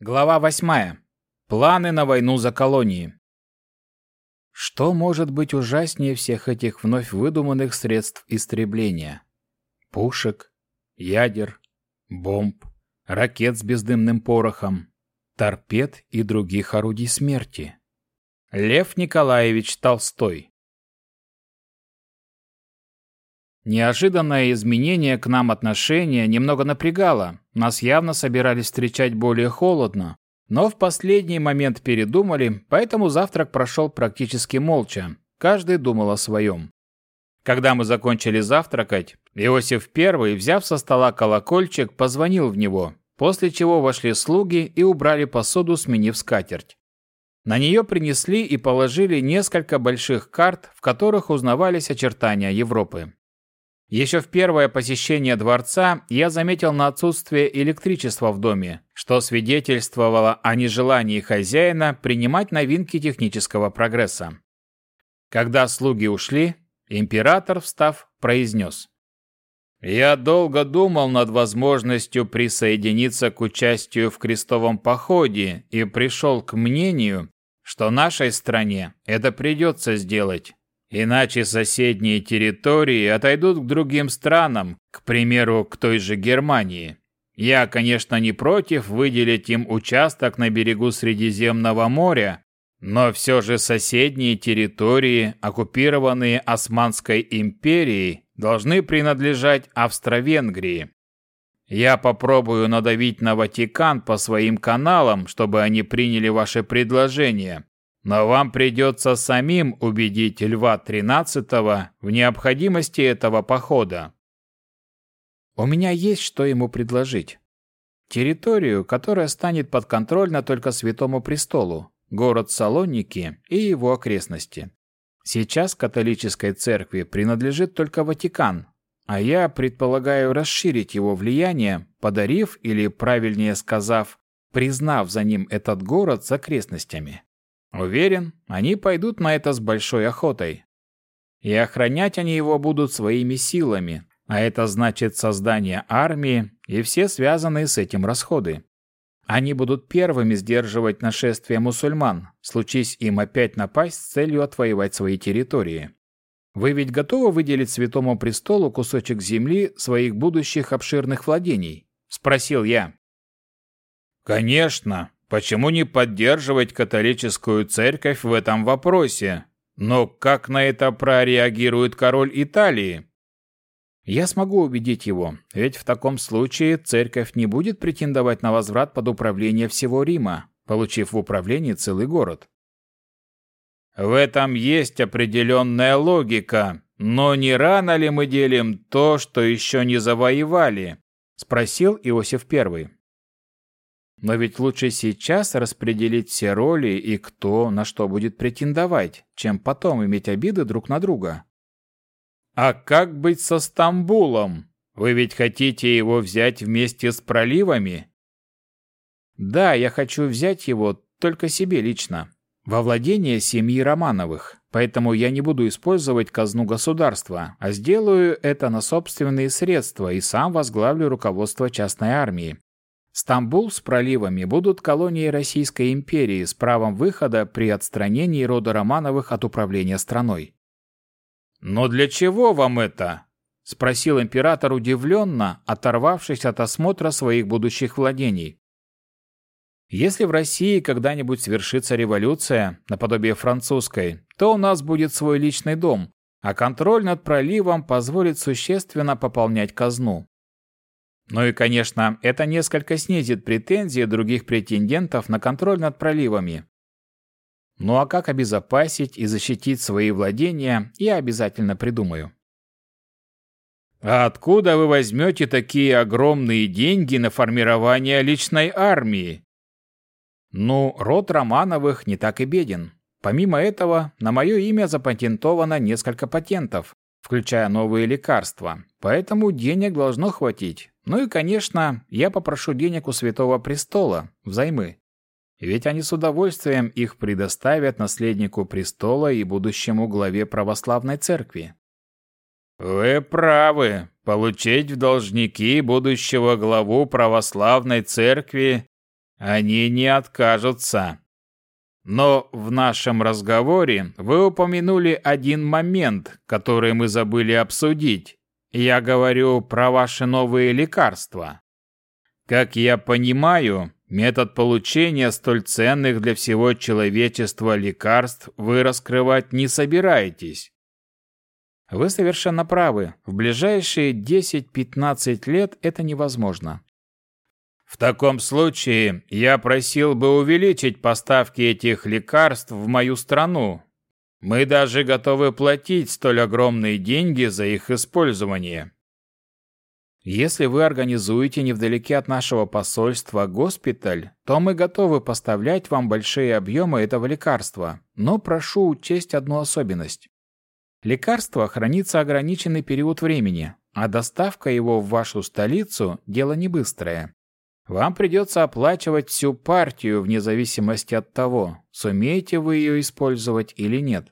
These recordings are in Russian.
Глава 8. Планы на войну за колонии. Что может быть ужаснее всех этих вновь выдуманных средств истребления? Пушек, ядер, бомб, ракет с бездымным порохом, торпед и других орудий смерти. Лев Николаевич Толстой. Неожиданное изменение к нам отношения немного напрягало. Нас явно собирались встречать более холодно. Но в последний момент передумали, поэтому завтрак прошел практически молча. Каждый думал о своем. Когда мы закончили завтракать, Иосиф I, взяв со стола колокольчик, позвонил в него, после чего вошли слуги и убрали посуду, сменив скатерть. На нее принесли и положили несколько больших карт, в которых узнавались очертания Европы. Еще в первое посещение дворца я заметил на отсутствие электричества в доме, что свидетельствовало о нежелании хозяина принимать новинки технического прогресса. Когда слуги ушли, император, встав, произнес. «Я долго думал над возможностью присоединиться к участию в крестовом походе и пришел к мнению, что нашей стране это придется сделать. Иначе соседние территории отойдут к другим странам, к примеру, к той же Германии. Я, конечно, не против выделить им участок на берегу Средиземного моря, но все же соседние территории, оккупированные Османской империей, должны принадлежать Австро-Венгрии. Я попробую надавить на Ватикан по своим каналам, чтобы они приняли ваше предложение. Но вам придется самим убедить Льва XIII в необходимости этого похода. У меня есть что ему предложить. Территорию, которая станет подконтрольна только Святому Престолу, город Салоники и его окрестности. Сейчас католической церкви принадлежит только Ватикан, а я предполагаю расширить его влияние, подарив или, правильнее сказав, признав за ним этот город с окрестностями. Уверен, они пойдут на это с большой охотой. И охранять они его будут своими силами, а это значит создание армии и все связанные с этим расходы. Они будут первыми сдерживать нашествие мусульман, случись им опять напасть с целью отвоевать свои территории. Вы ведь готовы выделить Святому Престолу кусочек земли своих будущих обширных владений? Спросил я. Конечно, Почему не поддерживать католическую церковь в этом вопросе? Но как на это прореагирует король Италии? Я смогу убедить его, ведь в таком случае церковь не будет претендовать на возврат под управление всего Рима, получив в управлении целый город. В этом есть определенная логика, но не рано ли мы делим то, что еще не завоевали? Спросил Иосиф I. Но ведь лучше сейчас распределить все роли и кто на что будет претендовать, чем потом иметь обиды друг на друга. А как быть со Стамбулом? Вы ведь хотите его взять вместе с проливами? Да, я хочу взять его только себе лично, во владение семьи Романовых, поэтому я не буду использовать казну государства, а сделаю это на собственные средства и сам возглавлю руководство частной армии. Стамбул с проливами будут колонией Российской империи с правом выхода при отстранении рода Романовых от управления страной. «Но для чего вам это?» – спросил император удивленно, оторвавшись от осмотра своих будущих владений. «Если в России когда-нибудь свершится революция, наподобие французской, то у нас будет свой личный дом, а контроль над проливом позволит существенно пополнять казну. Ну и, конечно, это несколько снизит претензии других претендентов на контроль над проливами. Ну а как обезопасить и защитить свои владения, я обязательно придумаю. А откуда вы возьмете такие огромные деньги на формирование личной армии? Ну, род Романовых не так и беден. Помимо этого, на мое имя запатентовано несколько патентов, включая новые лекарства, поэтому денег должно хватить. Ну и, конечно, я попрошу денег у Святого Престола, взаймы. Ведь они с удовольствием их предоставят наследнику престола и будущему главе православной церкви. Вы правы. Получить в должники будущего главу православной церкви Они не откажутся. Но в нашем разговоре вы упомянули один момент, который мы забыли обсудить. Я говорю про ваши новые лекарства. Как я понимаю, метод получения столь ценных для всего человечества лекарств вы раскрывать не собираетесь. Вы совершенно правы. В ближайшие 10-15 лет это невозможно. В таком случае я просил бы увеличить поставки этих лекарств в мою страну. Мы даже готовы платить столь огромные деньги за их использование. Если вы организуете невдалеке от нашего посольства госпиталь, то мы готовы поставлять вам большие объемы этого лекарства, но прошу учесть одну особенность. Лекарство хранится ограниченный период времени, а доставка его в вашу столицу – дело не быстрое. Вам придется оплачивать всю партию вне зависимости от того, сумеете вы ее использовать или нет.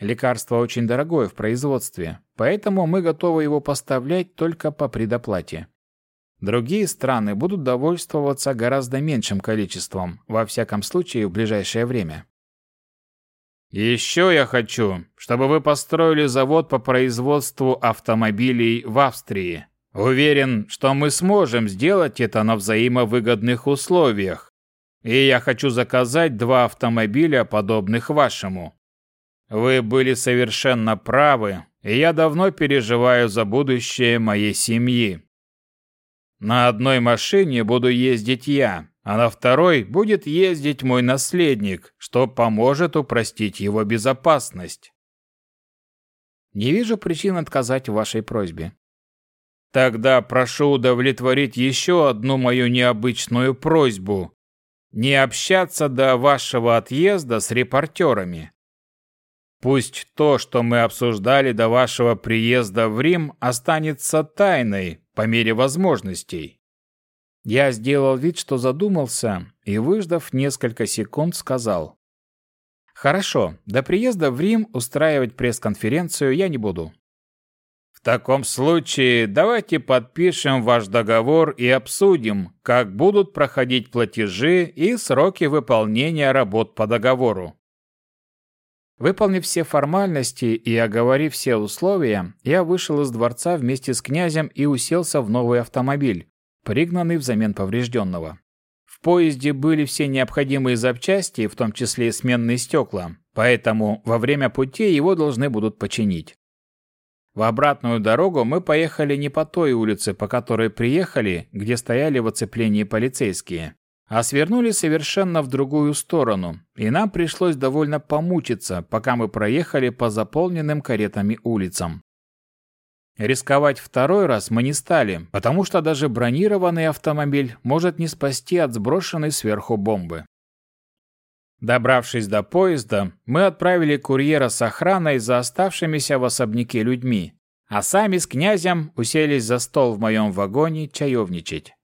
Лекарство очень дорогое в производстве, поэтому мы готовы его поставлять только по предоплате. Другие страны будут довольствоваться гораздо меньшим количеством, во всяком случае в ближайшее время. Еще я хочу, чтобы вы построили завод по производству автомобилей в Австрии. Уверен, что мы сможем сделать это на взаимовыгодных условиях. И я хочу заказать два автомобиля, подобных вашему. Вы были совершенно правы, и я давно переживаю за будущее моей семьи. На одной машине буду ездить я, а на второй будет ездить мой наследник, что поможет упростить его безопасность. Не вижу причин отказать в вашей просьбе. Тогда прошу удовлетворить еще одну мою необычную просьбу. Не общаться до вашего отъезда с репортерами. Пусть то, что мы обсуждали до вашего приезда в Рим, останется тайной по мере возможностей. Я сделал вид, что задумался, и, выждав несколько секунд, сказал. «Хорошо, до приезда в Рим устраивать пресс-конференцию я не буду. В таком случае давайте подпишем ваш договор и обсудим, как будут проходить платежи и сроки выполнения работ по договору. Выполнив все формальности и оговорив все условия, я вышел из дворца вместе с князем и уселся в новый автомобиль, пригнанный взамен поврежденного. В поезде были все необходимые запчасти, в том числе и сменные стекла, поэтому во время пути его должны будут починить. В обратную дорогу мы поехали не по той улице, по которой приехали, где стояли в оцеплении полицейские, а свернули совершенно в другую сторону, и нам пришлось довольно помучиться, пока мы проехали по заполненным каретами улицам. Рисковать второй раз мы не стали, потому что даже бронированный автомобиль может не спасти от сброшенной сверху бомбы. Добравшись до поезда, мы отправили курьера с охраной за оставшимися в особняке людьми, а сами с князем уселись за стол в моем вагоне чаевничать.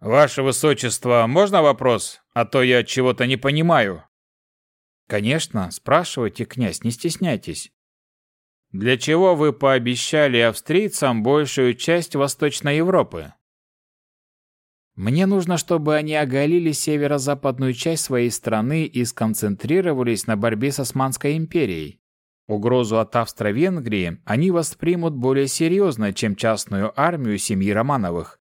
«Ваше Высочество, можно вопрос? А то я чего-то не понимаю». «Конечно, спрашивайте, князь, не стесняйтесь». «Для чего вы пообещали австрийцам большую часть Восточной Европы?» Мне нужно, чтобы они оголили северо-западную часть своей страны и сконцентрировались на борьбе с Османской империей. Угрозу от Австро-Венгрии они воспримут более серьезно, чем частную армию семьи Романовых.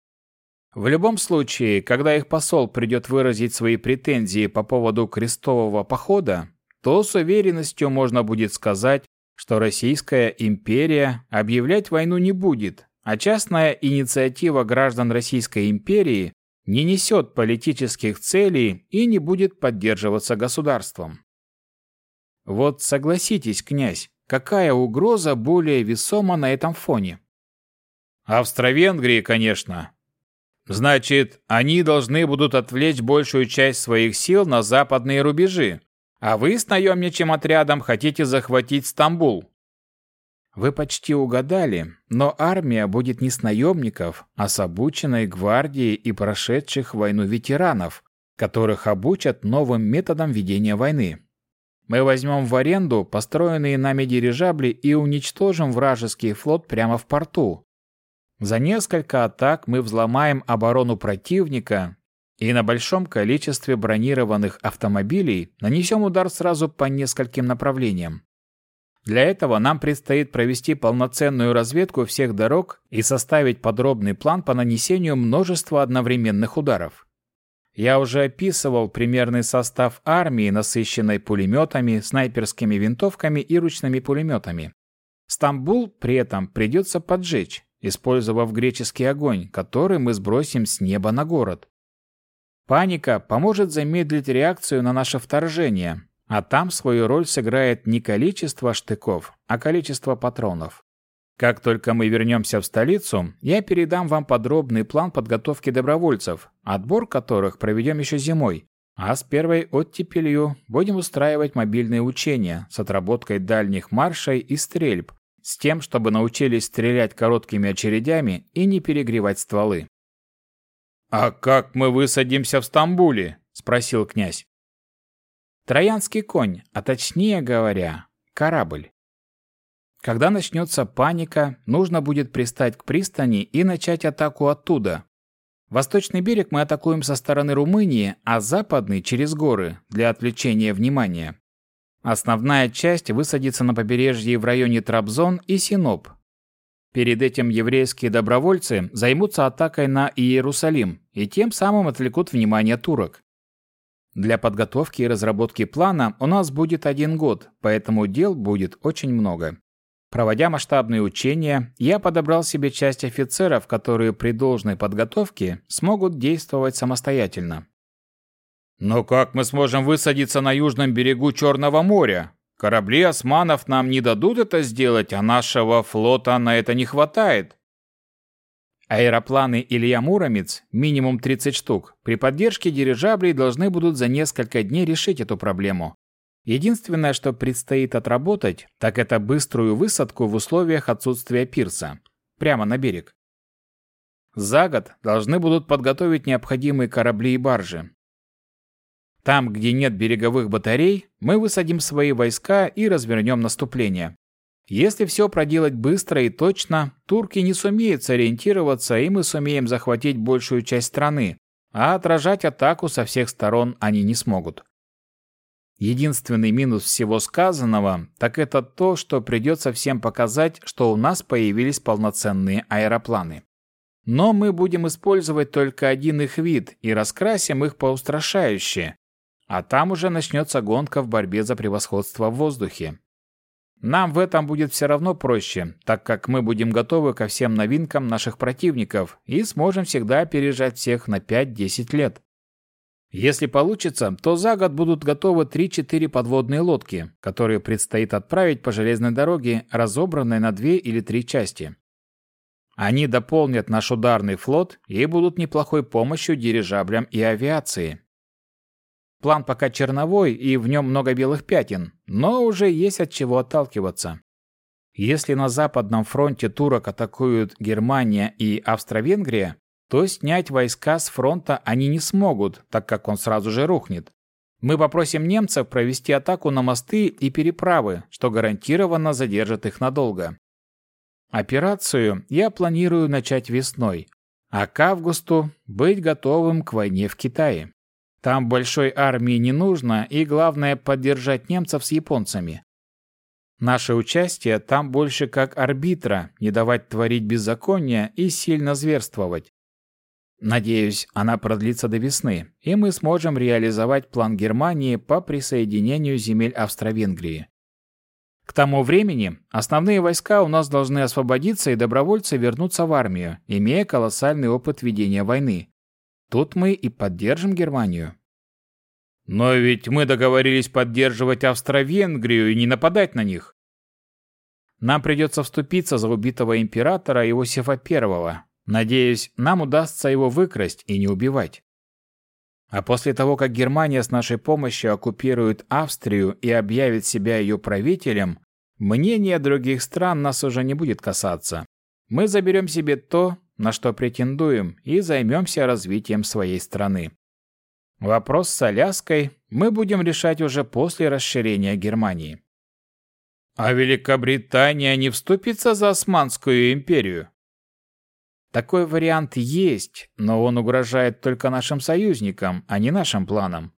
В любом случае, когда их посол придет выразить свои претензии по поводу крестового похода, то с уверенностью можно будет сказать, что Российская империя объявлять войну не будет, а частная инициатива граждан Российской империи не несет политических целей и не будет поддерживаться государством. Вот согласитесь, князь, какая угроза более весома на этом фоне? Австро-Венгрии, конечно. Значит, они должны будут отвлечь большую часть своих сил на западные рубежи, а вы с наемничьим отрядом хотите захватить Стамбул. Вы почти угадали, но армия будет не с наемников, а с обученной гвардией и прошедших войну ветеранов, которых обучат новым методам ведения войны. Мы возьмем в аренду построенные нами дирижабли и уничтожим вражеский флот прямо в порту. За несколько атак мы взломаем оборону противника и на большом количестве бронированных автомобилей нанесем удар сразу по нескольким направлениям. Для этого нам предстоит провести полноценную разведку всех дорог и составить подробный план по нанесению множества одновременных ударов. Я уже описывал примерный состав армии, насыщенной пулеметами, снайперскими винтовками и ручными пулеметами. Стамбул при этом придется поджечь, использовав греческий огонь, который мы сбросим с неба на город. Паника поможет замедлить реакцию на наше вторжение, а там свою роль сыграет не количество штыков, а количество патронов. Как только мы вернемся в столицу, я передам вам подробный план подготовки добровольцев, отбор которых проведем еще зимой, а с первой оттепелью будем устраивать мобильные учения с отработкой дальних маршей и стрельб, с тем, чтобы научились стрелять короткими очередями и не перегревать стволы. «А как мы высадимся в Стамбуле?» – спросил князь. «Троянский конь, а точнее говоря, корабль. Когда начнется паника, нужно будет пристать к пристани и начать атаку оттуда. Восточный берег мы атакуем со стороны Румынии, а западный – через горы, для отвлечения внимания. Основная часть высадится на побережье в районе Трабзон и Синоп, Перед этим еврейские добровольцы займутся атакой на Иерусалим и тем самым отвлекут внимание турок. Для подготовки и разработки плана у нас будет один год, поэтому дел будет очень много. Проводя масштабные учения, я подобрал себе часть офицеров, которые при должной подготовке смогут действовать самостоятельно. «Но как мы сможем высадиться на южном берегу Черного моря?» Корабли османов нам не дадут это сделать, а нашего флота на это не хватает. Аэропланы Илья Муромец, минимум 30 штук, при поддержке дирижаблей должны будут за несколько дней решить эту проблему. Единственное, что предстоит отработать, так это быструю высадку в условиях отсутствия пирса. Прямо на берег. За год должны будут подготовить необходимые корабли и баржи. Там, где нет береговых батарей, мы высадим свои войска и развернем наступление. Если все проделать быстро и точно, турки не сумеют сориентироваться, и мы сумеем захватить большую часть страны, а отражать атаку со всех сторон они не смогут. Единственный минус всего сказанного, так это то, что придется всем показать, что у нас появились полноценные аэропланы. Но мы будем использовать только один их вид и раскрасим их поустрашающе, а там уже начнется гонка в борьбе за превосходство в воздухе. Нам в этом будет все равно проще, так как мы будем готовы ко всем новинкам наших противников и сможем всегда опережать всех на 5-10 лет. Если получится, то за год будут готовы 3-4 подводные лодки, которые предстоит отправить по железной дороге, разобранной на две или три части. Они дополнят наш ударный флот и будут неплохой помощью дирижаблям и авиации. План пока черновой и в нем много белых пятен, но уже есть от чего отталкиваться. Если на Западном фронте турок атакуют Германия и Австро-Венгрия, то снять войска с фронта они не смогут, так как он сразу же рухнет. Мы попросим немцев провести атаку на мосты и переправы, что гарантированно задержит их надолго. Операцию я планирую начать весной, а к августу быть готовым к войне в Китае. Там большой армии не нужно, и главное поддержать немцев с японцами. Наше участие там больше как арбитра, не давать творить беззаконие и сильно зверствовать. Надеюсь, она продлится до весны, и мы сможем реализовать план Германии по присоединению земель Австро-Венгрии. К тому времени основные войска у нас должны освободиться и добровольцы вернуться в армию, имея колоссальный опыт ведения войны. Тут мы и поддержим Германию. Но ведь мы договорились поддерживать Австро-Венгрию и не нападать на них. Нам придется вступиться за убитого императора Иосифа I. Надеюсь, нам удастся его выкрасть и не убивать. А после того, как Германия с нашей помощью оккупирует Австрию и объявит себя ее правителем, мнение других стран нас уже не будет касаться. Мы заберем себе то, на что претендуем, и займемся развитием своей страны. Вопрос с Аляской мы будем решать уже после расширения Германии. А Великобритания не вступится за Османскую империю? Такой вариант есть, но он угрожает только нашим союзникам, а не нашим планам.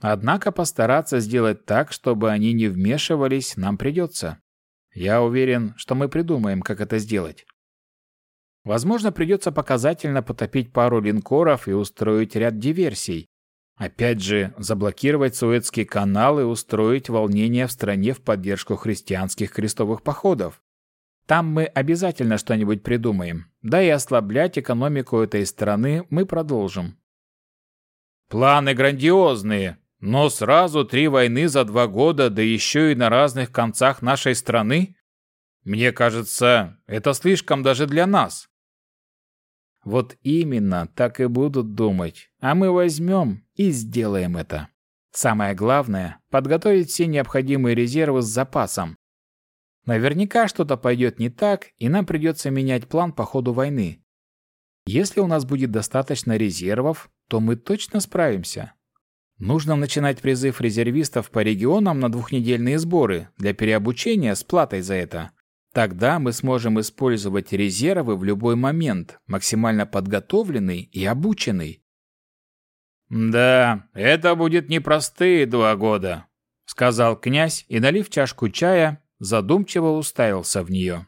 Однако постараться сделать так, чтобы они не вмешивались, нам придется. Я уверен, что мы придумаем, как это сделать. Возможно, придется показательно потопить пару линкоров и устроить ряд диверсий. Опять же, заблокировать Суэцкий канал и устроить волнение в стране в поддержку христианских крестовых походов. Там мы обязательно что-нибудь придумаем. Да и ослаблять экономику этой страны мы продолжим. Планы грандиозные, но сразу три войны за два года, да еще и на разных концах нашей страны? Мне кажется, это слишком даже для нас. Вот именно так и будут думать. А мы возьмем и сделаем это. Самое главное – подготовить все необходимые резервы с запасом. Наверняка что-то пойдет не так, и нам придется менять план по ходу войны. Если у нас будет достаточно резервов, то мы точно справимся. Нужно начинать призыв резервистов по регионам на двухнедельные сборы для переобучения с платой за это. Тогда мы сможем использовать резервы в любой момент, максимально подготовленный и обученный. «Да, это будет непростые два года», — сказал князь и, налив чашку чая, задумчиво уставился в нее.